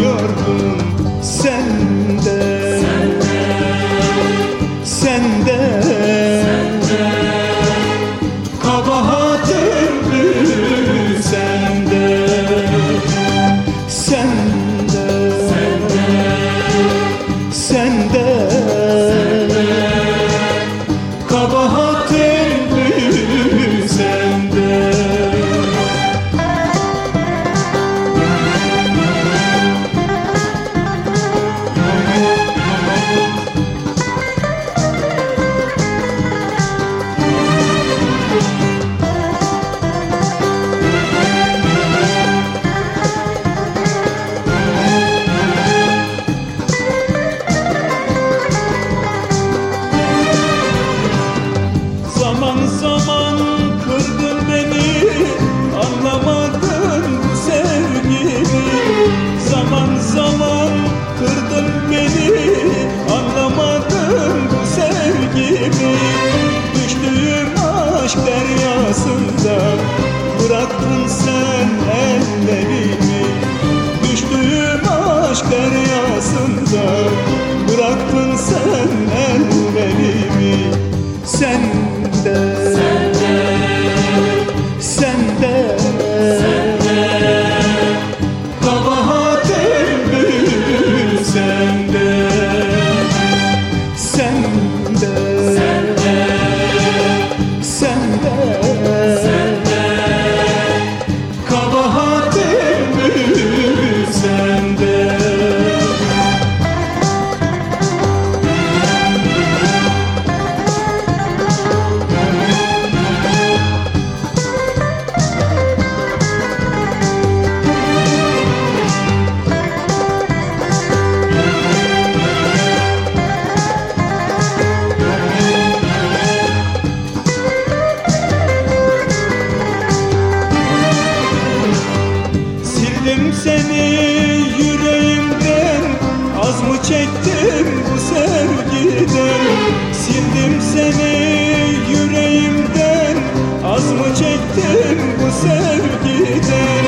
gördüm sen. bıraktın sen ellerimi. Düştüğüm aşk deryasında. Bıraktın sen ellerimi. Sen yüreğimden Az mı çektim bu sevgiden Sildim seni yüreğimden. Az mı çektim bu sevgiden